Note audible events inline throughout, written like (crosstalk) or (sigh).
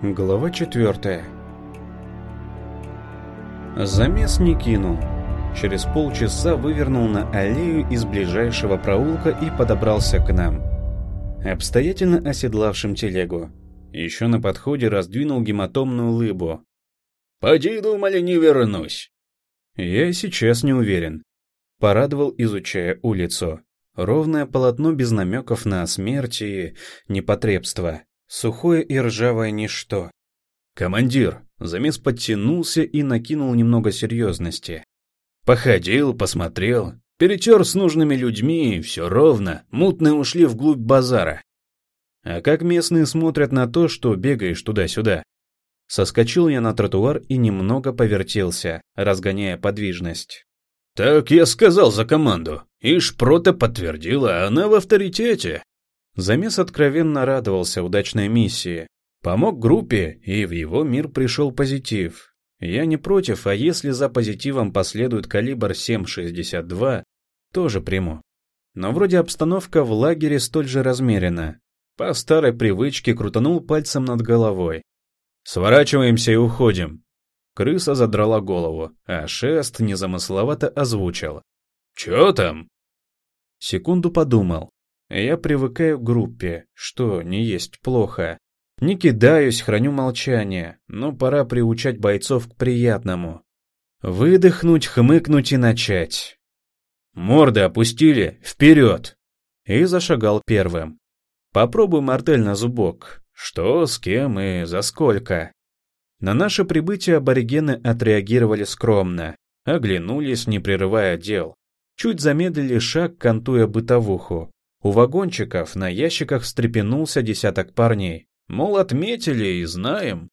Глава четвертая. Замес не кинул. Через полчаса вывернул на аллею из ближайшего проулка и подобрался к нам. Обстоятельно оседлавшим телегу. Еще на подходе раздвинул гематомную лыбу. «Поди, думали, не вернусь». Я сейчас не уверен. Порадовал, изучая улицу. Ровное полотно без намеков на смерть и непотребство. Сухое и ржавое ничто. Командир, замес подтянулся и накинул немного серьезности. Походил, посмотрел, перетер с нужными людьми, все ровно, мутные ушли вглубь базара. А как местные смотрят на то, что бегаешь туда-сюда? Соскочил я на тротуар и немного повертелся, разгоняя подвижность. «Так я сказал за команду. И Шпрота подтвердила, она в авторитете. Замес откровенно радовался удачной миссии. Помог группе, и в его мир пришел позитив. Я не против, а если за позитивом последует калибр 7,62, тоже приму. Но вроде обстановка в лагере столь же размерена. По старой привычке крутанул пальцем над головой. «Сворачиваемся и уходим». Крыса задрала голову, а шест незамысловато озвучил. «Чё там?» Секунду подумал, я привыкаю к группе, что не есть плохо. Не кидаюсь, храню молчание, но пора приучать бойцов к приятному. Выдохнуть, хмыкнуть и начать. Морды опустили, вперед! И зашагал первым. Попробуй мартель на зубок. Что, с кем и за сколько? На наше прибытие аборигены отреагировали скромно, оглянулись, не прерывая дел. Чуть замедлили шаг, кантуя бытовуху. У вагончиков на ящиках встрепенулся десяток парней. Мол, отметили и знаем.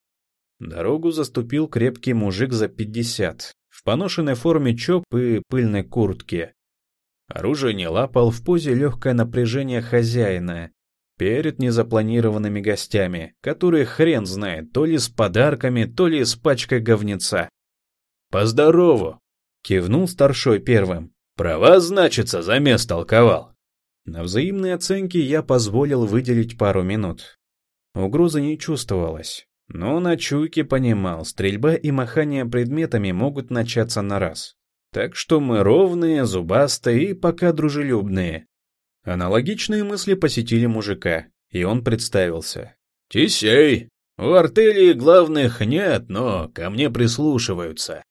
Дорогу заступил крепкий мужик за пятьдесят, в поношенной форме чоп и пыльной куртке. Оружие не лапал в позе легкое напряжение хозяина перед незапланированными гостями, которые хрен знает, то ли с подарками, то ли с пачкой говнеца. «Поздорову!» — кивнул старшой первым. «Права, значится, за место толковал». На взаимные оценки я позволил выделить пару минут. Угрозы не чувствовалось, но на чуйке понимал, стрельба и махание предметами могут начаться на раз. Так что мы ровные, зубастые и пока дружелюбные. Аналогичные мысли посетили мужика, и он представился. «Тисей, у артели главных нет, но ко мне прислушиваются.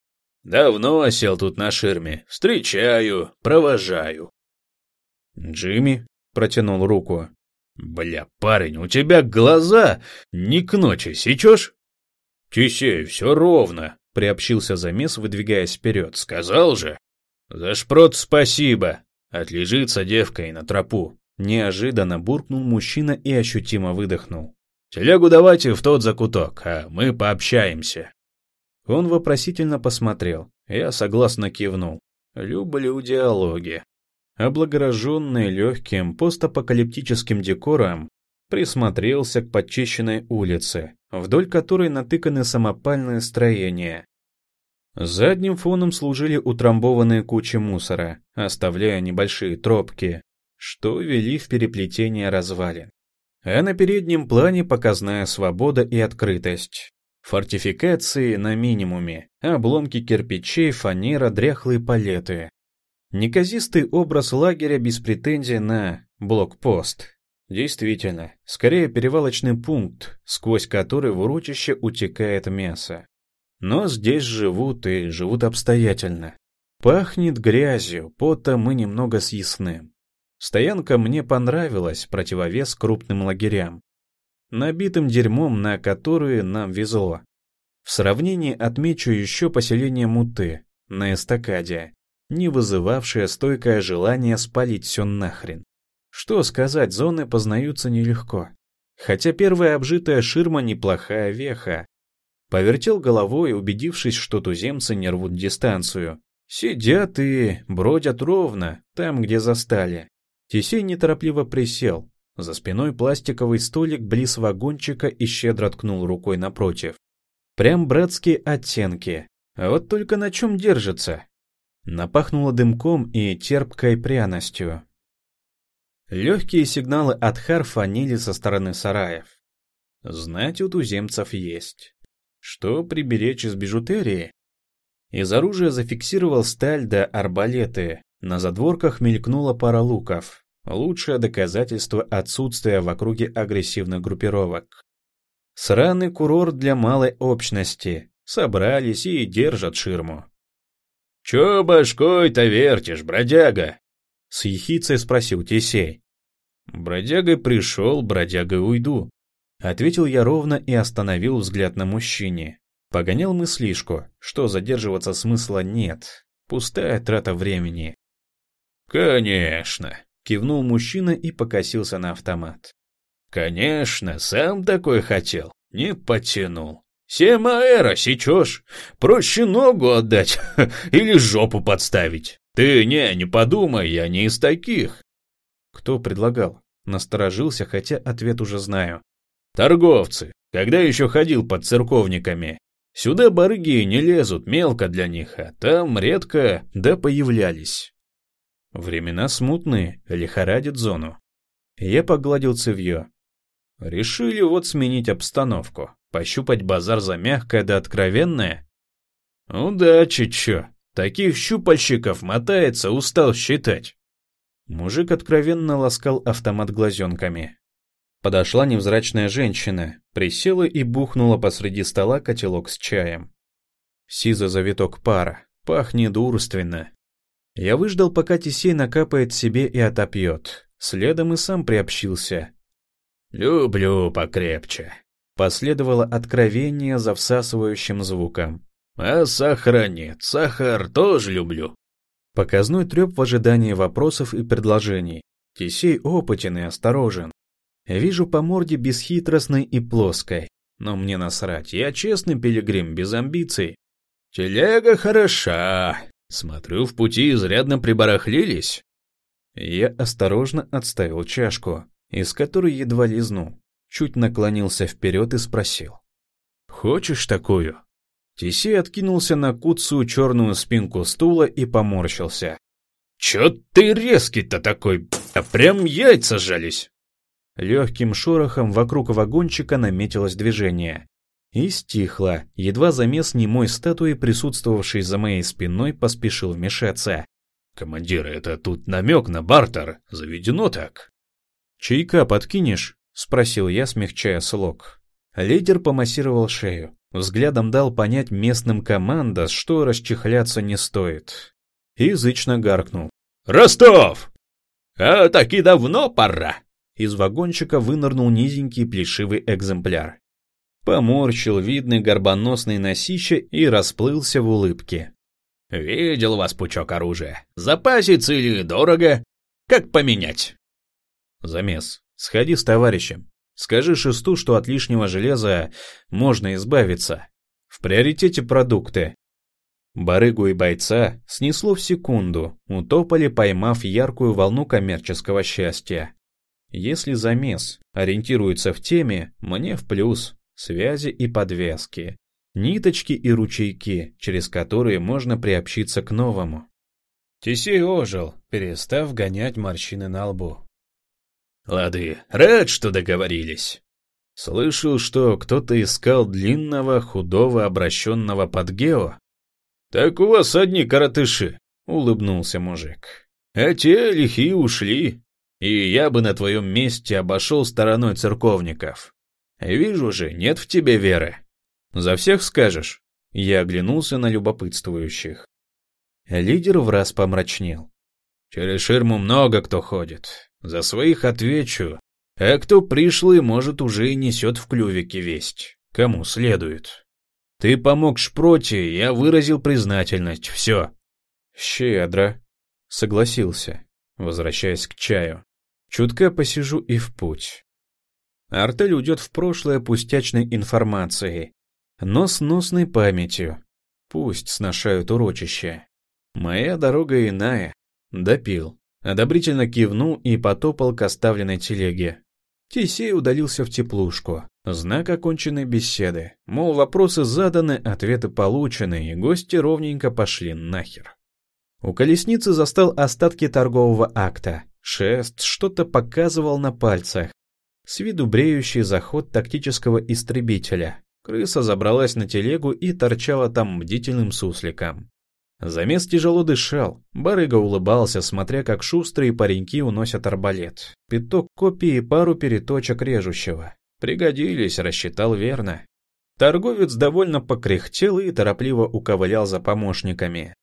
Давно осел тут на ширме, встречаю, провожаю. «Джимми?» — протянул руку. «Бля, парень, у тебя глаза не к ночи сечешь?» «Тисей, все ровно», — приобщился замес, выдвигаясь вперед. «Сказал же?» «За шпрот спасибо!» Отлежится девка и на тропу. Неожиданно буркнул мужчина и ощутимо выдохнул. «Телегу давайте в тот закуток, а мы пообщаемся». Он вопросительно посмотрел. Я согласно кивнул. Люблю диалоги облагороженный легким постапокалиптическим декором, присмотрелся к подчищенной улице, вдоль которой натыканы самопальные строения. Задним фоном служили утрамбованные кучи мусора, оставляя небольшие тропки, что вели в переплетение развалин. А на переднем плане показная свобода и открытость. Фортификации на минимуме, обломки кирпичей, фанера, дряхлые палеты. Неказистый образ лагеря без претензий на блокпост. Действительно, скорее перевалочный пункт, сквозь который в урочище утекает мясо. Но здесь живут и живут обстоятельно. Пахнет грязью, потом и немного съестным. Стоянка мне понравилась, противовес крупным лагерям. Набитым дерьмом, на которые нам везло. В сравнении отмечу еще поселение Муты на эстакаде, не вызывавшее стойкое желание спалить все нахрен. Что сказать, зоны познаются нелегко. Хотя первая обжитая ширма неплохая веха. Повертел головой, убедившись, что туземцы не рвут дистанцию. Сидят и бродят ровно, там, где застали. Тесей неторопливо присел. За спиной пластиковый столик близ вагончика и щедро ткнул рукой напротив. Прям братские оттенки. А вот только на чем держится? Напахнуло дымком и терпкой пряностью. Легкие сигналы от хар фанили со стороны сараев. Знать у туземцев есть. Что приберечь из бижутерии? Из оружия зафиксировал сталь да арбалеты. На задворках мелькнула пара луков. Лучшее доказательство отсутствия в округе агрессивных группировок. Сраный курорт для малой общности. Собрались и держат ширму. «Чё башкой-то вертишь, бродяга?» С ехицей спросил Тесей. «Бродягой пришел, бродягой уйду», — ответил я ровно и остановил взгляд на мужчине. Погонял мыслишку, что задерживаться смысла нет. Пустая трата времени. «Конечно», — кивнул мужчина и покосился на автомат. «Конечно, сам такой хотел, не потянул. Семаэра сечешь, проще ногу отдать (laughs) или жопу подставить. Ты не, не подумай, я не из таких. Кто предлагал? Насторожился, хотя ответ уже знаю. Торговцы, когда еще ходил под церковниками. Сюда барыги не лезут, мелко для них, а там редко да появлялись. Времена смутные, лихорадит зону. Я погладил цевьё. Решили вот сменить обстановку, пощупать базар за мягкое да откровенное. Удачи, чё, таких щупальщиков мотается, устал считать. Мужик откровенно ласкал автомат глазенками. Подошла невзрачная женщина, присела и бухнула посреди стола котелок с чаем. Сиза завиток пара, пахнет дурственно. Я выждал, пока Тесей накапает себе и отопьет. Следом и сам приобщился. «Люблю покрепче», — последовало откровение за всасывающим звуком. «А сахара нет, сахар тоже люблю». Показной треп в ожидании вопросов и предложений. Тесей опытен и осторожен. Вижу по морде бесхитростной и плоской. Но мне насрать, я честный пилигрим, без амбиций. Телега хороша. Смотрю, в пути изрядно прибарахлились. Я осторожно отставил чашку, из которой едва лизнул. Чуть наклонился вперед и спросил. «Хочешь такую?» Тисей откинулся на куцую черную спинку стула и поморщился. «Чё ты резкий-то такой? А прям яйца жались!» Легким шорохом вокруг вагончика наметилось движение. И стихло, едва замес немой статуи, присутствовавшей за моей спиной, поспешил вмешаться. «Командир, это тут намек на бартер, заведено так». «Чайка подкинешь?» — спросил я, смягчая слог. Лидер помассировал шею. Взглядом дал понять местным командос, что расчехляться не стоит. Язычно гаркнул. «Ростов! А таки давно пора!» Из вагончика вынырнул низенький плешивый экземпляр. Поморщил видный горбоносный носище и расплылся в улыбке. «Видел вас пучок оружия. Запасится или дорого? Как поменять?» «Замес. Сходи с товарищем. Скажи шесту, что от лишнего железа можно избавиться. В приоритете продукты. Барыгу и бойца снесло в секунду, утопали, поймав яркую волну коммерческого счастья. Если замес ориентируется в теме, мне в плюс. Связи и подвески. Ниточки и ручейки, через которые можно приобщиться к новому. Тесей ожил, перестав гонять морщины на лбу. Лады, рад, что договорились. Слышал, что кто-то искал длинного, худого, обращенного под гео. Так у вас одни коротыши, улыбнулся мужик. А те лихие ушли, и я бы на твоем месте обошел стороной церковников. Вижу же, нет в тебе веры. За всех скажешь? Я оглянулся на любопытствующих. Лидер в раз помрачнел. Через ширму много кто ходит. За своих отвечу. А кто пришлый, может, уже и несет в клювике весть. Кому следует. Ты помог Шпроте, я выразил признательность. Все. Щедро. Согласился, возвращаясь к чаю. Чутка посижу и в путь. Артель уйдет в прошлое пустячной информацией, но с носной памятью. Пусть сношают урочище. Моя дорога иная. Допил. Одобрительно кивнул и потопал к оставленной телеге. Тесей удалился в теплушку. Знак оконченной беседы. Мол, вопросы заданы, ответы получены, и гости ровненько пошли нахер. У колесницы застал остатки торгового акта. Шест что-то показывал на пальцах. С виду бреющий заход тактического истребителя. Крыса забралась на телегу и торчала там бдительным сусликом. Замес тяжело дышал, барыга улыбался, смотря как шустрые пареньки уносят арбалет. Пяток копий и пару переточек режущего. Пригодились, рассчитал верно. Торговец довольно покряхтел и торопливо уковылял за помощниками.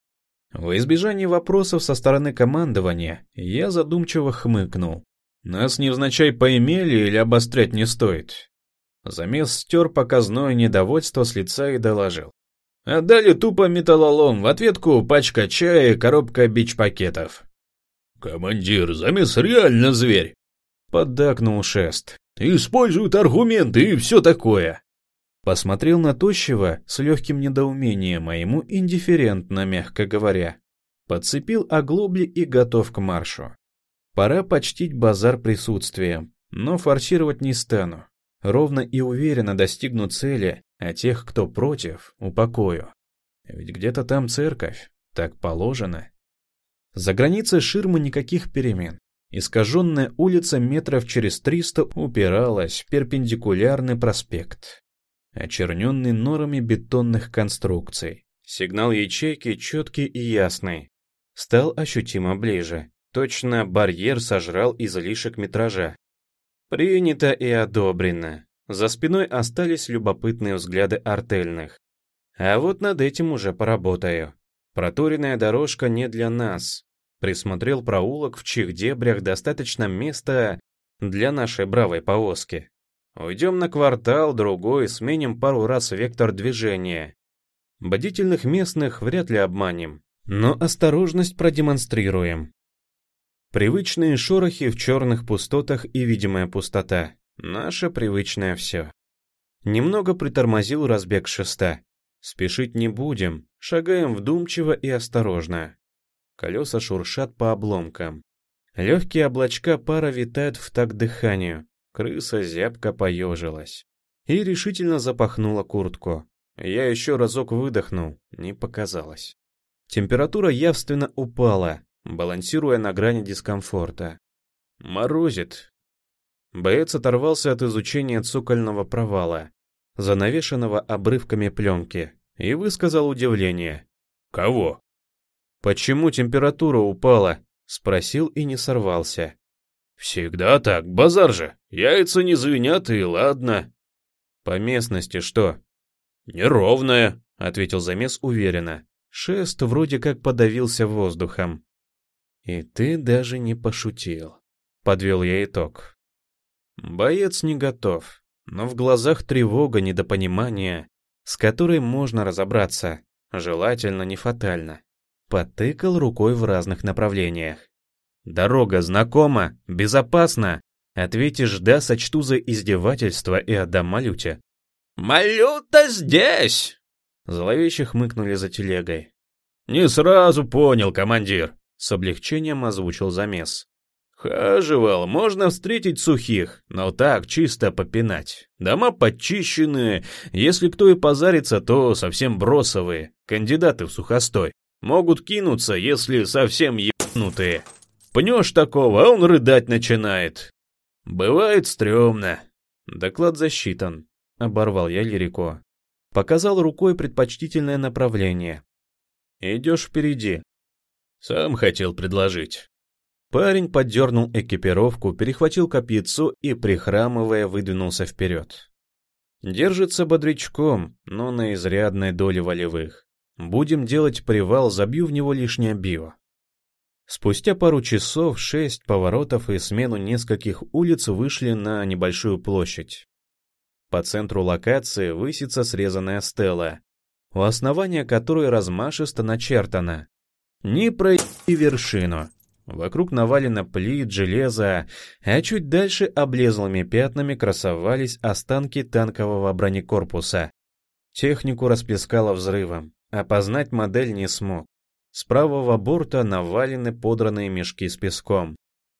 В избежании вопросов со стороны командования я задумчиво хмыкнул. Нас невзначай поимели или обострять не стоит. Замес стер показное недовольство с лица и доложил. Отдали тупо металлолом, в ответку пачка чая и коробка бич-пакетов. «Командир, замес реально зверь!» Поддакнул шест. «Используют аргументы и все такое!» Посмотрел на тощего с легким недоумением, а ему индифферентно, мягко говоря. Подцепил оглобли и готов к маршу. Пора почтить базар присутствием, но форсировать не стану. Ровно и уверенно достигну цели, а тех, кто против, упокою. Ведь где-то там церковь, так положено. За границей ширмы никаких перемен. Искаженная улица метров через триста упиралась в перпендикулярный проспект очерненный норами бетонных конструкций. Сигнал ячейки четкий и ясный. Стал ощутимо ближе. Точно барьер сожрал излишек метража. Принято и одобрено. За спиной остались любопытные взгляды артельных. А вот над этим уже поработаю. Проторенная дорожка не для нас. Присмотрел проулок, в чьих дебрях достаточно места для нашей бравой повозки. Уйдем на квартал, другой, сменим пару раз вектор движения. Бодительных местных вряд ли обманем, но осторожность продемонстрируем. Привычные шорохи в черных пустотах и видимая пустота. Наше привычное все. Немного притормозил разбег шеста. Спешить не будем, шагаем вдумчиво и осторожно. Колеса шуршат по обломкам. Легкие облачка пара витают в такт дыханию. Крыса зябко поежилась и решительно запахнула куртку. Я еще разок выдохнул, не показалось. Температура явственно упала, балансируя на грани дискомфорта. Морозит. Боец оторвался от изучения цокольного провала, занавешенного обрывками пленки, и высказал удивление. «Кого?» «Почему температура упала?» — спросил и не сорвался. «Всегда так, базар же. Яйца не звенят, и ладно». «По местности что?» «Неровная», — ответил замес уверенно. Шест вроде как подавился воздухом. «И ты даже не пошутил», — подвел я итог. Боец не готов, но в глазах тревога, недопонимание, с которой можно разобраться, желательно не фатально. Потыкал рукой в разных направлениях. Дорога знакома, безопасна. Ответишь «да», сочту за издевательство и отдам Малюте. «Малюта здесь!» Зловеще хмыкнули за телегой. «Не сразу понял, командир», — с облегчением озвучил замес. «Хаживал, можно встретить сухих, но так чисто попинать. Дома подчищенные, если кто и позарится, то совсем бросовые, кандидаты в сухостой. Могут кинуться, если совсем ебнутые». Пнешь такого, а он рыдать начинает. Бывает стрёмно. Доклад засчитан. Оборвал я лирико. Показал рукой предпочтительное направление. Идешь впереди. Сам хотел предложить. Парень поддернул экипировку, перехватил копьецо и, прихрамывая, выдвинулся вперед. Держится бодрячком, но на изрядной доле волевых. Будем делать привал, забью в него лишнее био. Спустя пару часов шесть поворотов и смену нескольких улиц вышли на небольшую площадь. По центру локации высится срезанная стела, у основания которой размашисто начертано «Не пройти вершину». Вокруг навалено плит, железо, а чуть дальше облезлыми пятнами красовались останки танкового бронекорпуса. Технику расплескало взрывом, опознать модель не смог. С правого борта навалены подранные мешки с песком.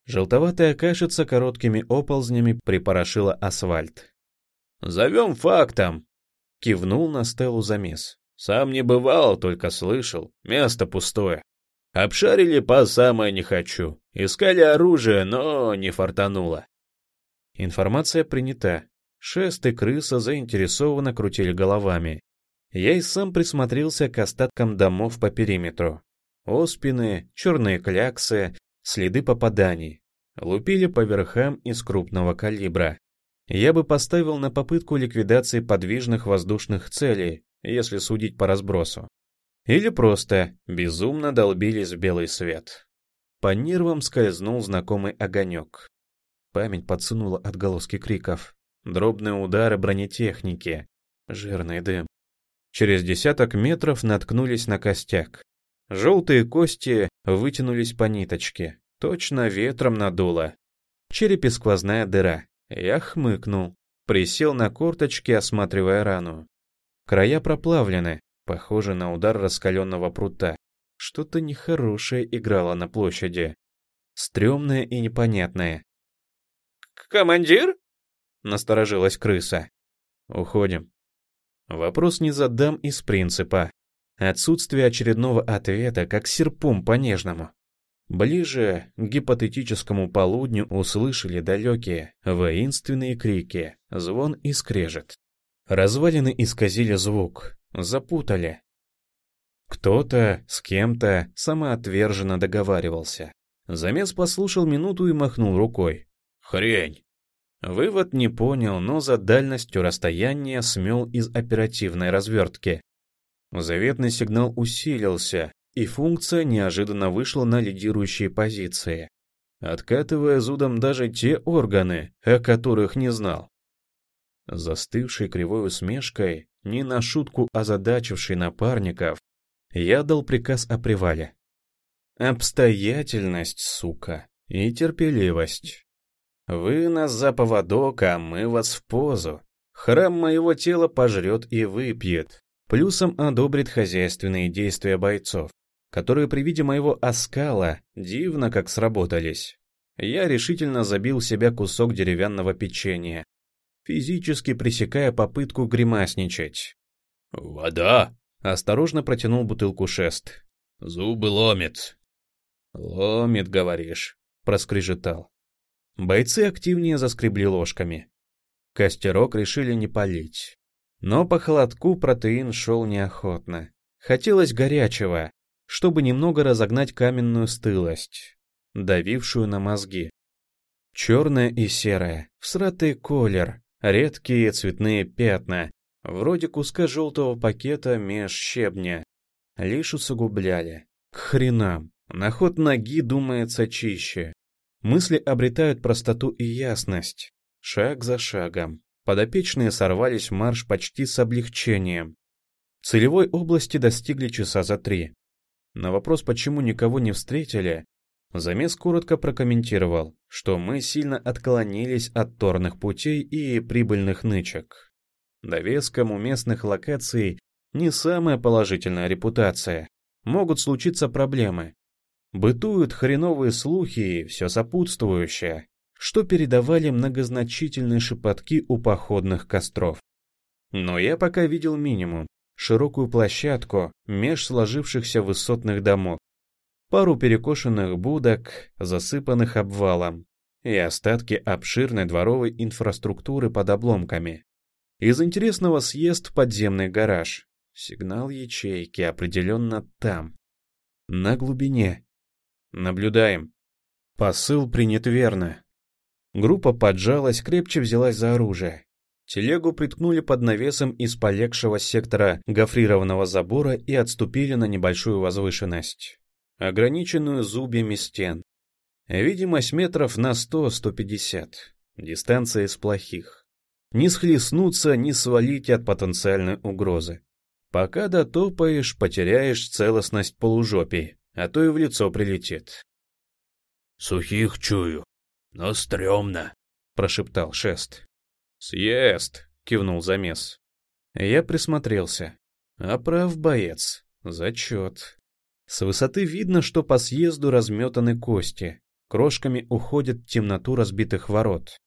Желтоватая кашица короткими оползнями припорошила асфальт. «Зовем фактом!» — кивнул на стелу замес. «Сам не бывал, только слышал. Место пустое. Обшарили по самое не хочу. Искали оружие, но не фартануло. Информация принята. Шест и крыса заинтересованно крутили головами. Я и сам присмотрелся к остаткам домов по периметру. Оспины, черные кляксы, следы попаданий. Лупили по верхам из крупного калибра. Я бы поставил на попытку ликвидации подвижных воздушных целей, если судить по разбросу. Или просто безумно долбились в белый свет. По нервам скользнул знакомый огонек. Память подсунула отголоски криков. Дробные удары бронетехники. Жирный дым. Через десяток метров наткнулись на костяк. Желтые кости вытянулись по ниточке. Точно ветром надуло. Черепе сквозная дыра. Я хмыкнул. Присел на корточки, осматривая рану. Края проплавлены, похоже на удар раскаленного прута. Что-то нехорошее играло на площади. Стремное и непонятное. «Командир?» — насторожилась крыса. «Уходим». Вопрос не задам из принципа. Отсутствие очередного ответа, как серпом по-нежному. Ближе к гипотетическому полудню услышали далекие, воинственные крики, звон и скрежет. Развалины исказили звук, запутали. Кто-то с кем-то самоотверженно договаривался. Замес послушал минуту и махнул рукой. «Хрень!» Вывод не понял, но за дальностью расстояния смел из оперативной развертки. Заветный сигнал усилился, и функция неожиданно вышла на лидирующие позиции, откатывая зудом даже те органы, о которых не знал. Застывшей кривой усмешкой, не на шутку озадачивший напарников, я дал приказ о привале. Обстоятельность, сука, и терпеливость. Вы нас за поводок, а мы вас в позу. Храм моего тела пожрет и выпьет. Плюсом одобрит хозяйственные действия бойцов, которые при виде моего оскала дивно как сработались. Я решительно забил себе кусок деревянного печенья, физически пресекая попытку гримасничать. «Вода!» — осторожно протянул бутылку шест. «Зубы ломит». «Ломит, говоришь», — проскрежетал. Бойцы активнее заскребли ложками. Костерок решили не полить. Но по холодку протеин шел неохотно. Хотелось горячего, чтобы немного разогнать каменную стылость, давившую на мозги. Черное и серое, всратый колер, редкие цветные пятна, вроде куска желтого пакета меж щебня, лишь усугубляли. К хренам, на ход ноги думается чище. Мысли обретают простоту и ясность. Шаг за шагом. Подопечные сорвались в марш почти с облегчением. Целевой области достигли часа за три. На вопрос, почему никого не встретили, Замес коротко прокомментировал, что мы сильно отклонились от торных путей и прибыльных нычек. Довеском у местных локаций не самая положительная репутация. Могут случиться проблемы, Бытуют хреновые слухи и все сопутствующее, что передавали многозначительные шепотки у походных костров. Но я пока видел минимум. Широкую площадку меж сложившихся высотных домов, пару перекошенных будок, засыпанных обвалом, и остатки обширной дворовой инфраструктуры под обломками. Из интересного съезд подземный гараж. Сигнал ячейки определенно там. На глубине, Наблюдаем. Посыл принят верно. Группа поджалась, крепче взялась за оружие. Телегу приткнули под навесом из полегшего сектора гофрированного забора и отступили на небольшую возвышенность, ограниченную зубьями стен. Видимость метров на 100-150. Дистанция из плохих. Не схлестнуться, не свалить от потенциальной угрозы. Пока дотопаешь, потеряешь целостность полужопий а то и в лицо прилетит. «Сухих чую, но стрёмно», — прошептал Шест. «Съест», — кивнул замес. Я присмотрелся. А прав боец. Зачет. С высоты видно, что по съезду разметаны кости. Крошками уходят в темноту разбитых ворот.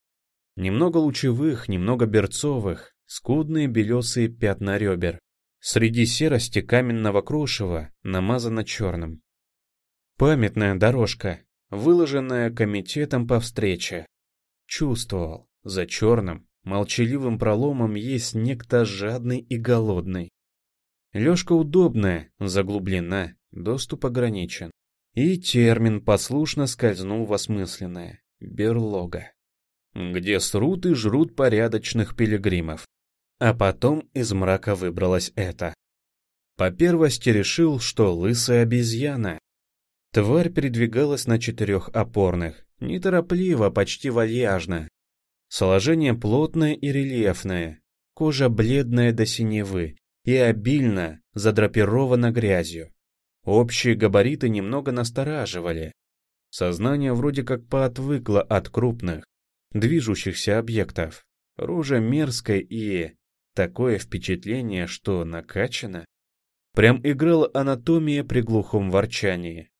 Немного лучевых, немного берцовых, скудные белесые пятна ребер. Среди серости каменного крошева намазано черным. Памятная дорожка, выложенная комитетом по встрече. Чувствовал, За черным, молчаливым проломом есть некто жадный и голодный. Лёжка удобная, заглублена, доступ ограничен. И термин послушно скользнул в осмысленное — берлога. Где срут и жрут порядочных пилигримов. А потом из мрака выбралась это. По первости решил, что лысая обезьяна. Тварь передвигалась на четырех опорных, неторопливо, почти вальяжно. Сложение плотное и рельефное, кожа бледная до синевы и обильно задрапирована грязью. Общие габариты немного настораживали. Сознание вроде как поотвыкло от крупных, движущихся объектов. Рожа мерзкая и... Такое впечатление, что накачано. Прям играла анатомия при глухом ворчании.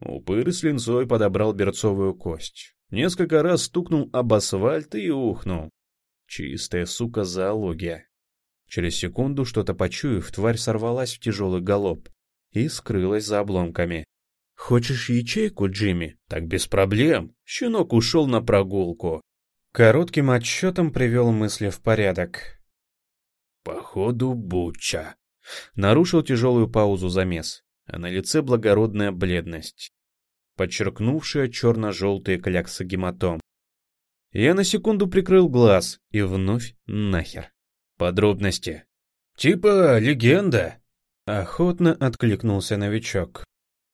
Упырь с линцой подобрал берцовую кость. Несколько раз стукнул об асфальт и ухнул. Чистая, сука, зоология. Через секунду, что-то почуяв, тварь сорвалась в тяжелый галоп и скрылась за обломками. «Хочешь ячейку, Джимми? Так без проблем!» Щенок ушел на прогулку. Коротким отсчетом привел мысли в порядок. «Походу, буча», Нарушил тяжелую паузу замес, а на лице благородная бледность, подчеркнувшая черно-желтые кляксы гематом. Я на секунду прикрыл глаз и вновь нахер. Подробности. «Типа легенда», — охотно откликнулся новичок.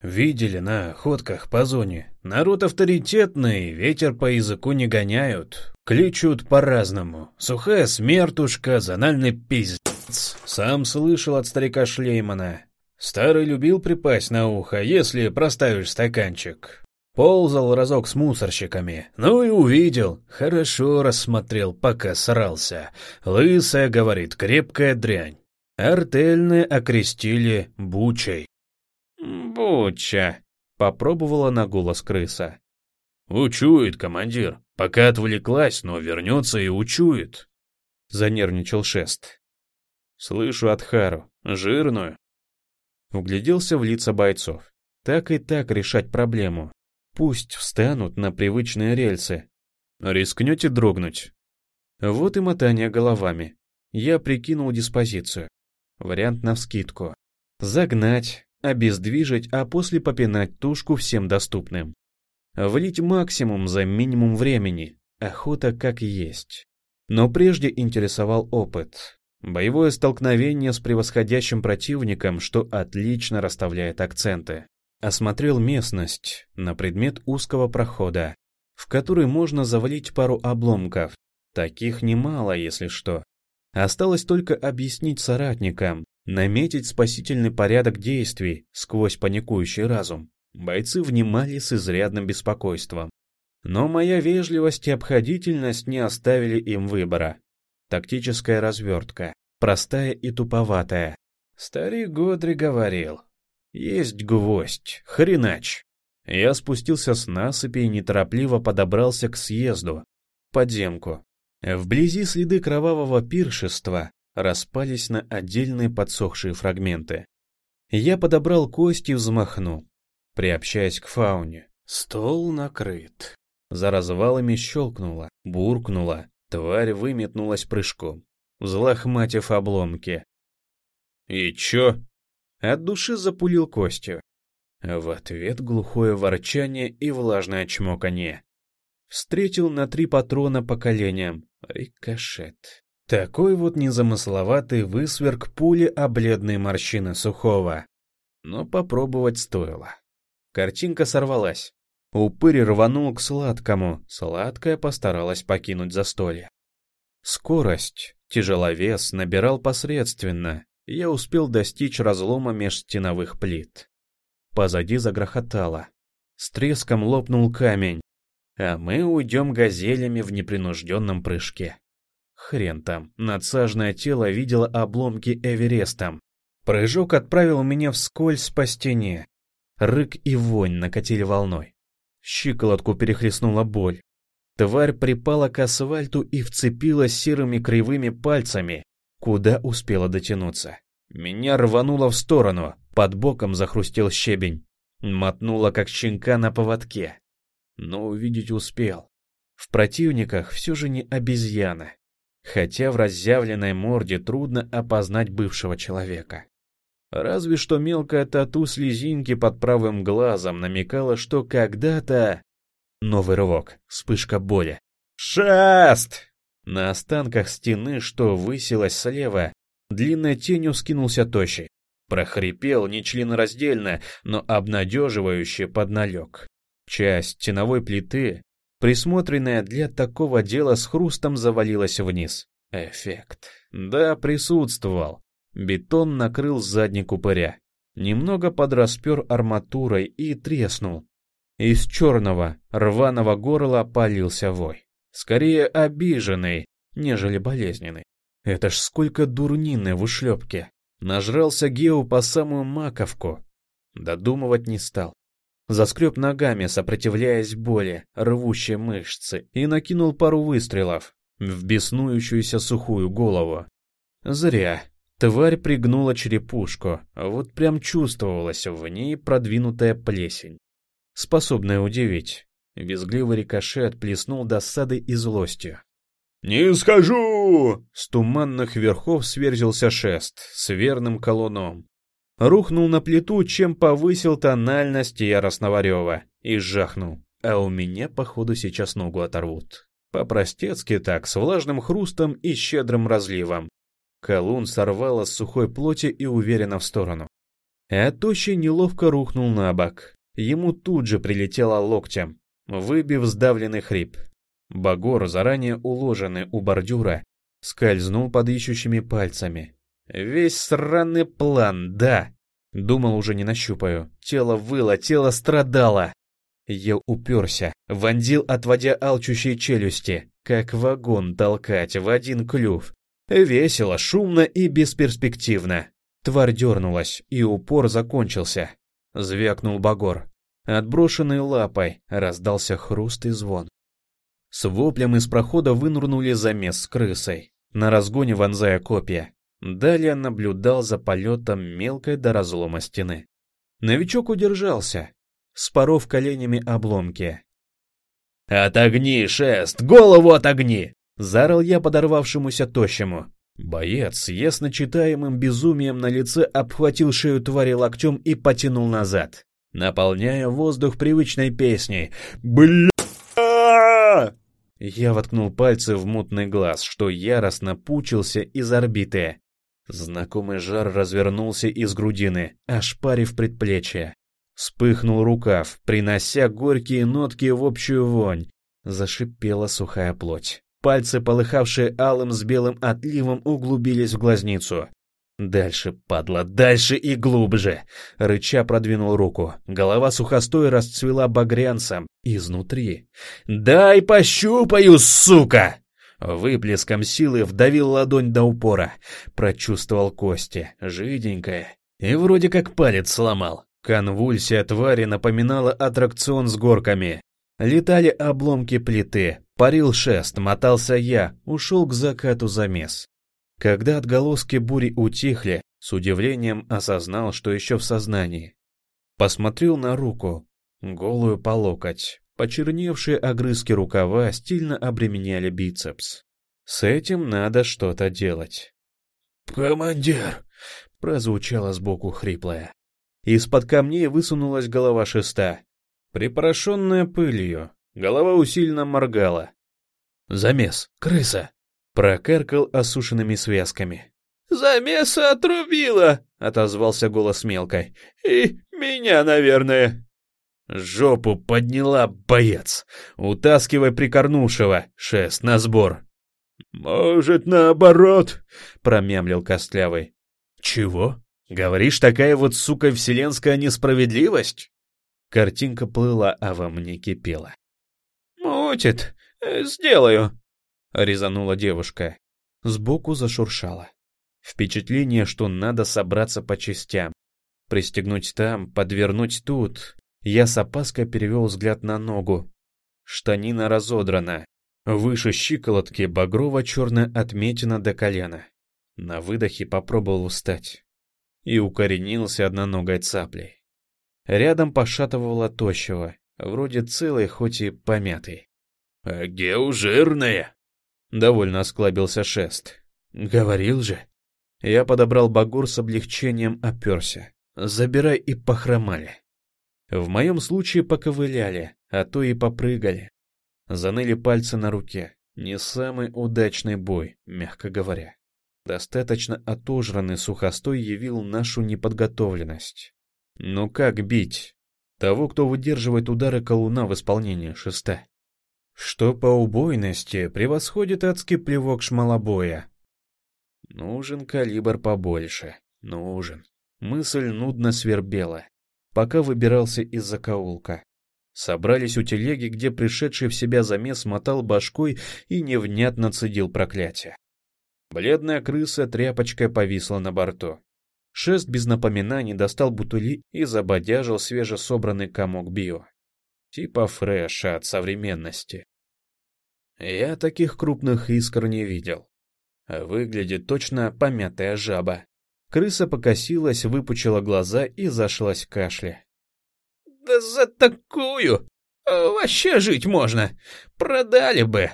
«Видели на охотках по зоне. Народ авторитетный, ветер по языку не гоняют. Кличут по-разному. Сухая смертушка, зональный пиздец. Сам слышал от старика Шлеймана. Старый любил припасть на ухо, если проставишь стаканчик. Ползал разок с мусорщиками. Ну и увидел. Хорошо рассмотрел, пока срался. Лысая, говорит, крепкая дрянь. Артельные окрестили бучей. «Буча», — попробовала на голос крыса. «Учует, командир. Пока отвлеклась, но вернется и учует», — занервничал шест. Слышу Адхару, жирную. Угляделся в лица бойцов. Так и так решать проблему. Пусть встанут на привычные рельсы. Рискнете дрогнуть. Вот и мотание головами. Я прикинул диспозицию. Вариант навскидку. Загнать, обездвижить, а после попинать тушку всем доступным. Влить максимум за минимум времени. Охота как есть. Но прежде интересовал опыт. Боевое столкновение с превосходящим противником, что отлично расставляет акценты. Осмотрел местность на предмет узкого прохода, в который можно завалить пару обломков. Таких немало, если что. Осталось только объяснить соратникам, наметить спасительный порядок действий сквозь паникующий разум. Бойцы внимали с изрядным беспокойством. Но моя вежливость и обходительность не оставили им выбора. Тактическая развертка, простая и туповатая. Старик Годри говорил, есть гвоздь, хренач. Я спустился с насыпи и неторопливо подобрался к съезду, подземку. Вблизи следы кровавого пиршества распались на отдельные подсохшие фрагменты. Я подобрал кость и взмахнул, приобщаясь к фауне. Стол накрыт. За развалами щелкнуло, буркнуло, Тварь выметнулась прыжком, взлохматив обломки. «И чё?» От души запулил костью. В ответ глухое ворчание и влажное чмоканье. Встретил на три патрона по коленям. Рикошет. Такой вот незамысловатый высверк пули о бледные морщины сухого. Но попробовать стоило. Картинка сорвалась. Упырь рванул к сладкому, сладкая постаралась покинуть застолье. Скорость, тяжеловес набирал посредственно, я успел достичь разлома меж стеновых плит. Позади загрохотало. С треском лопнул камень, а мы уйдем газелями в непринужденном прыжке. Хрен там, надсажное тело видело обломки Эверестом. Прыжок отправил меня вскользь по стене. Рык и вонь накатили волной. Щиколотку перехлестнула боль. Тварь припала к асфальту и вцепилась серыми кривыми пальцами, куда успела дотянуться. Меня рвануло в сторону, под боком захрустел щебень. Мотнуло, как щенка на поводке. Но увидеть успел. В противниках все же не обезьяна, хотя в разъявленной морде трудно опознать бывшего человека. Разве что мелкая тату слезинки под правым глазом намекала, что когда-то... Новый рывок, вспышка боли. «Шест!» На останках стены, что высилась слева, длинной тенью скинулся тощий. Прохрипел нечленораздельно, но обнадеживающе подналег. Часть стеновой плиты, присмотренная для такого дела, с хрустом завалилась вниз. Эффект. Да, присутствовал. Бетон накрыл задник упыря. Немного подраспер арматурой и треснул. Из черного, рваного горла полился вой. Скорее обиженный, нежели болезненный. Это ж сколько дурнины в ушлепке. Нажрался Гео по самую маковку. Додумывать не стал. Заскреб ногами, сопротивляясь боли, рвущей мышцы, и накинул пару выстрелов в беснующуюся сухую голову. Зря. Тварь пригнула черепушку, вот прям чувствовалась в ней продвинутая плесень, способная удивить. Визгливый рикошет плеснул досадой и злостью. «Не схожу!» С туманных верхов сверзился шест с верным колуном. Рухнул на плиту, чем повысил тональность яростного рева, и жахнул. А у меня, походу, сейчас ногу оторвут. По-простецки так, с влажным хрустом и щедрым разливом. Колун сорвало с сухой плоти и уверенно в сторону. А тощий неловко рухнул на бок. Ему тут же прилетело локтем, выбив сдавленный хрип. Багор, заранее уложенный у бордюра, скользнул под ищущими пальцами. Весь сраный план, да. Думал, уже не нащупаю. Тело выло, тело страдало. Я уперся, вонзил, отводя алчущие челюсти, как вагон толкать в один клюв. Весело, шумно и бесперспективно. Тварь дернулась, и упор закончился. Звякнул Багор. Отброшенной лапой раздался хруст и звон. С воплем из прохода вынурнули замес с крысой, на разгоне вонзая копья. Далее наблюдал за полетом мелкой до разлома стены. Новичок удержался, споров коленями обломки. «Отогни, шест! Голову отогни!» Заорал я подорвавшемуся тощему. Боец с ясно читаемым безумием на лице обхватил шею твари локтем и потянул назад, наполняя воздух привычной песней. «Бля!» Я воткнул пальцы в мутный глаз, что яростно пучился из орбиты. Знакомый жар развернулся из грудины, ошпарив предплечье. Вспыхнул рукав, принося горькие нотки в общую вонь. Зашипела сухая плоть. Пальцы, полыхавшие алым с белым отливом, углубились в глазницу. Дальше, падла, дальше и глубже. Рыча продвинул руку. Голова сухостой расцвела багрянцем изнутри. «Дай пощупаю, сука!» Выплеском силы вдавил ладонь до упора. Прочувствовал кости, жиденькая. И вроде как палец сломал. Конвульсия твари напоминала аттракцион с горками. Летали обломки плиты, парил шест, мотался я, ушел к закату замес. Когда отголоски бури утихли, с удивлением осознал, что еще в сознании. Посмотрел на руку, голую по локоть. Почерневшие огрызки рукава стильно обременяли бицепс. С этим надо что-то делать. «Командир!» — прозвучало сбоку хриплое. Из-под камней высунулась голова шеста, Припорошенная пылью, голова усиленно моргала. «Замес! Крыса!» Прокаркал осушенными связками. «Замеса отрубила!» — отозвался голос мелкой. «И меня, наверное!» «Жопу подняла, боец! Утаскивай прикорнувшего, шест на сбор!» «Может, наоборот?» — промямлил Костлявый. «Чего? Говоришь, такая вот, сука, вселенская несправедливость?» Картинка плыла, а во мне кипела. «Мутит. Сделаю», — резанула девушка. Сбоку зашуршала. Впечатление, что надо собраться по частям. Пристегнуть там, подвернуть тут. Я с опаской перевел взгляд на ногу. Штанина разодрана. Выше щиколотки багрово-черная отметина до колена. На выдохе попробовал встать. И укоренился одноногой цаплей. Рядом пошатывало тощего, вроде целый, хоть и помятый. А Геу жирная. Довольно осклабился шест. Говорил же. Я подобрал багур с облегчением оперся. Забирай и похромали. В моем случае поковыляли, а то и попрыгали. Заныли пальцы на руке. Не самый удачный бой, мягко говоря. Достаточно отожранный сухостой явил нашу неподготовленность. Но как бить? Того, кто выдерживает удары колуна в исполнении шеста. Что по убойности превосходит адский плевок шмалобоя. Нужен калибр побольше. Нужен. Мысль нудно свербела, пока выбирался из закоулка. Собрались у телеги, где пришедший в себя замес мотал башкой и невнятно цедил проклятие. Бледная крыса тряпочкой повисла на борту. Шест без напоминаний достал бутыли и забодяжил свежесобранный комок био. Типа фреша от современности. Я таких крупных искр не видел. Выглядит точно помятая жаба. Крыса покосилась, выпучила глаза и зашлась в кашле. «Да за такую! Вообще жить можно! Продали бы!»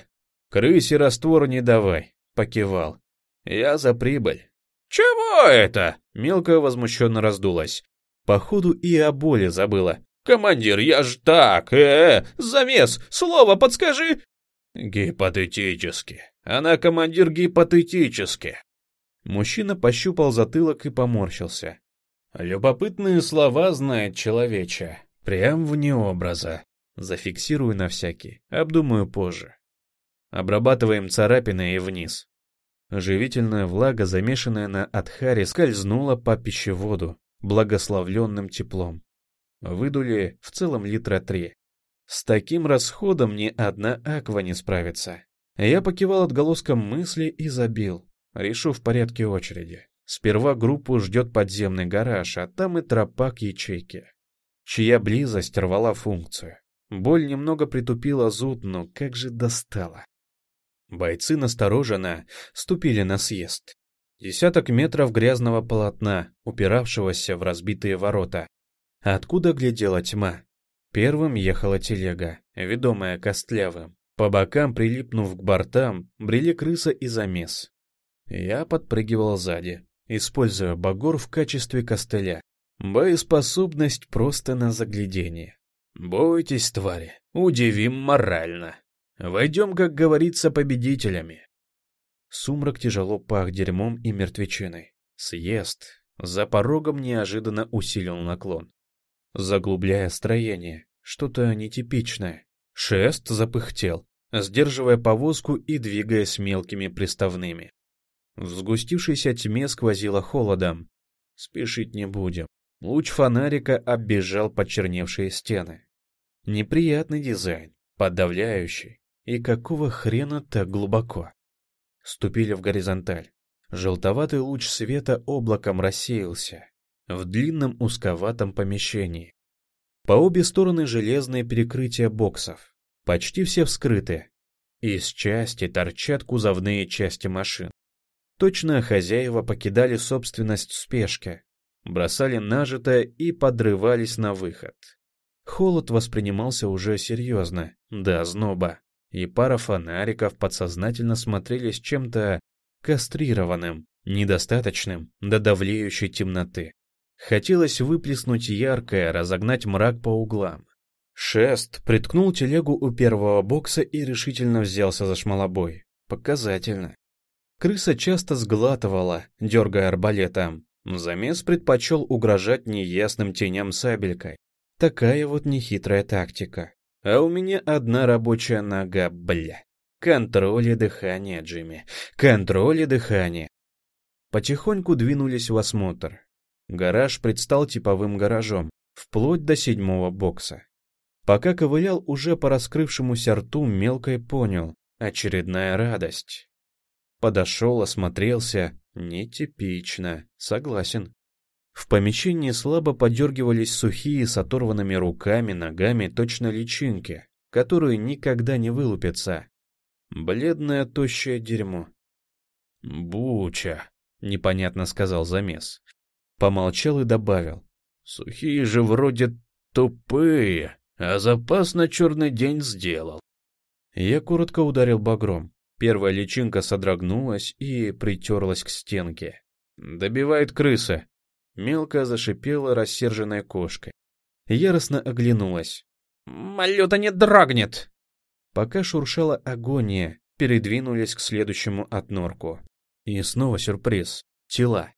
«Крысе раствор не давай», — покивал. «Я за прибыль». «Чего это?» — мелко возмущенно раздулась. Походу и о боли забыла. «Командир, я ж так, э, -э замес, слово подскажи!» «Гипотетически. Она командир гипотетически». Мужчина пощупал затылок и поморщился. Любопытные слова знает человече. Прям вне образа. Зафиксирую на всякий, обдумаю позже. Обрабатываем царапины и вниз. Живительная влага, замешанная на адхаре, скользнула по пищеводу, благословленным теплом. Выдули в целом литра три. С таким расходом ни одна аква не справится. Я покивал отголоском мысли и забил. Решу в порядке очереди. Сперва группу ждет подземный гараж, а там и тропа к ячейке. Чья близость рвала функцию. Боль немного притупила зуд, но как же достала. Бойцы настороженно ступили на съезд. Десяток метров грязного полотна, упиравшегося в разбитые ворота. Откуда глядела тьма? Первым ехала телега, ведомая костлявым. По бокам, прилипнув к бортам, брели крыса и замес. Я подпрыгивал сзади, используя багор в качестве костыля. Боеспособность просто на заглядение. Бойтесь, твари, удивим морально. Войдем, как говорится, победителями. Сумрак тяжело пах дерьмом и мертвечиной. Съезд. За порогом неожиданно усилил наклон. Заглубляя строение, что-то нетипичное. Шест запыхтел, сдерживая повозку и двигаясь мелкими приставными. В сгустившейся тьме сквозило холодом. Спешить не будем. Луч фонарика оббежал почерневшие стены. Неприятный дизайн, подавляющий. И какого хрена так глубоко? Ступили в горизонталь. Желтоватый луч света облаком рассеялся. В длинном узковатом помещении. По обе стороны железные перекрытия боксов. Почти все вскрыты. Из части торчат кузовные части машин. Точно хозяева покидали собственность в спешке, бросали нажитое и подрывались на выход. Холод воспринимался уже серьезно, до зноба, и пара фонариков подсознательно смотрелись чем-то кастрированным, недостаточным до давлеющей темноты. Хотелось выплеснуть яркое, разогнать мрак по углам. Шест приткнул телегу у первого бокса и решительно взялся за шмалобой. Показательно. Крыса часто сглатывала, дергая арбалетом. Замес предпочел угрожать неясным теням сабелькой. Такая вот нехитрая тактика. А у меня одна рабочая нога, бля. Контроль дыхания, Джимми. Контроль дыхания. Потихоньку двинулись в осмотр. Гараж предстал типовым гаражом, вплоть до седьмого бокса. Пока ковылял уже по раскрывшемуся рту, мелкой понял. Очередная радость. Подошел, осмотрелся. Нетипично. Согласен. В помещении слабо подергивались сухие с оторванными руками, ногами, точно личинки, которые никогда не вылупятся. Бледное тощее дерьмо. «Буча», — непонятно сказал замес. Помолчал и добавил. «Сухие же вроде тупые, а запас на черный день сделал». Я коротко ударил багром. Первая личинка содрогнулась и притерлась к стенке. «Добивает крыса!» Мелко зашипела рассерженная кошка. Яростно оглянулась. «Малюта не дрогнет!» Пока шуршала агония, передвинулись к следующему отнорку. И снова сюрприз. Тела.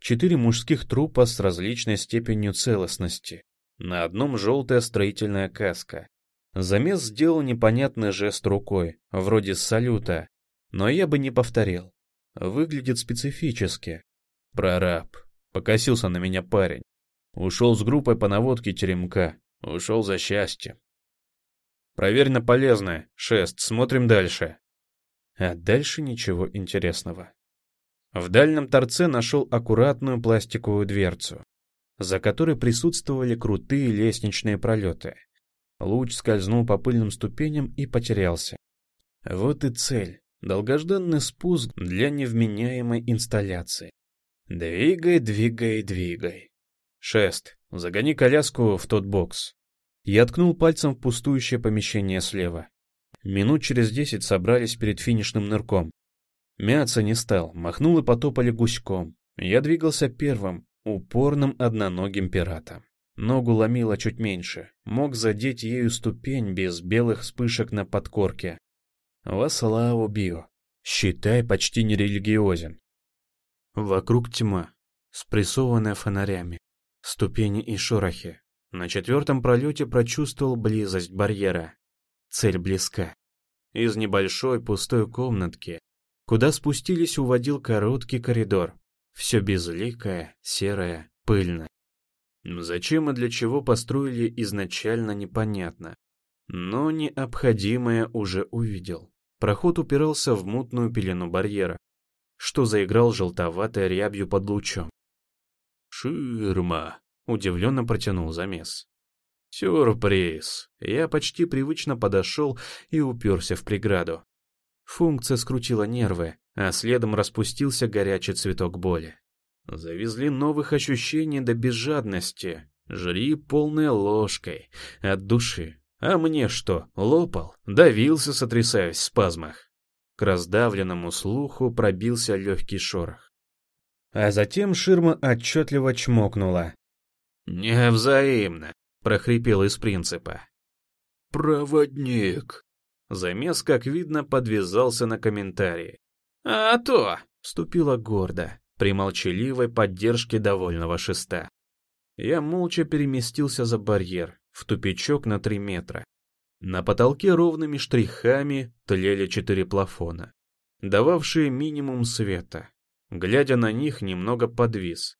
Четыре мужских трупа с различной степенью целостности. На одном желтая строительная каска. Замес сделал непонятный жест рукой, вроде салюта, но я бы не повторил. Выглядит специфически. Прораб. Покосился на меня парень. Ушел с группой по наводке теремка. Ушел за счастье. Проверь на полезное. Шест, смотрим дальше. А дальше ничего интересного. В дальнем торце нашел аккуратную пластиковую дверцу, за которой присутствовали крутые лестничные пролеты. Луч скользнул по пыльным ступеням и потерялся. Вот и цель. Долгожданный спуск для невменяемой инсталляции. Двигай, двигай, двигай. Шест, загони коляску в тот бокс. Я ткнул пальцем в пустующее помещение слева. Минут через десять собрались перед финишным нырком. Мяться не стал, махнул и потопали гуськом. Я двигался первым, упорным одноногим пиратом. Ногу ломило чуть меньше, мог задеть ею ступень без белых вспышек на подкорке. Во славу Био. Считай, почти нерелигиозен. Вокруг тьма, спрессованная фонарями, ступени и шорохи. На четвертом пролете прочувствовал близость барьера. Цель близка. Из небольшой пустой комнатки, куда спустились, уводил короткий коридор. Все безликое, серое, пыльное. Зачем и для чего построили изначально непонятно. Но необходимое уже увидел. Проход упирался в мутную пелену барьера, что заиграл желтоватой рябью под лучом. «Ширма!» — удивленно протянул замес. «Сюрприз!» Я почти привычно подошел и уперся в преграду. Функция скрутила нервы, а следом распустился горячий цветок боли. Завезли новых ощущений до безжадности. Жри полной ложкой, от души. А мне что, лопал? Давился, сотрясаясь в спазмах. К раздавленному слуху пробился легкий шорох. А затем ширма отчетливо чмокнула. «Невзаимно», — прохрипел из принципа. «Проводник». Замес, как видно, подвязался на комментарии. «А то», — вступила гордо при молчаливой поддержке довольного шеста. Я молча переместился за барьер, в тупичок на три метра. На потолке ровными штрихами тлели четыре плафона, дававшие минимум света. Глядя на них, немного подвис.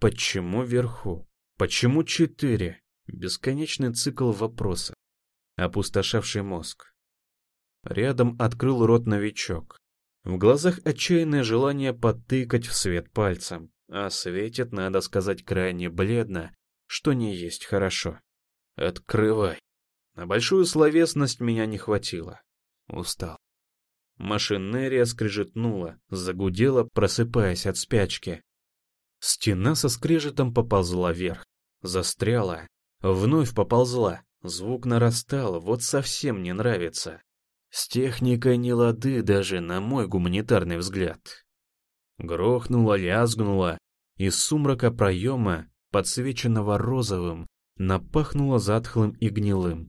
Почему вверху? Почему четыре? Бесконечный цикл вопроса, опустошавший мозг. Рядом открыл рот новичок. В глазах отчаянное желание потыкать в свет пальцем, а светит, надо сказать, крайне бледно, что не есть хорошо. Открывай. На большую словесность меня не хватило. Устал. Машинерия скрежетнула, загудела, просыпаясь от спячки. Стена со скрежетом поползла вверх, застряла, вновь поползла, звук нарастал, вот совсем не нравится. С техникой не лады даже на мой гуманитарный взгляд. Грохнуло, лязгнуло, из сумрака проема, подсвеченного розовым, напахнуло затхлым и гнилым.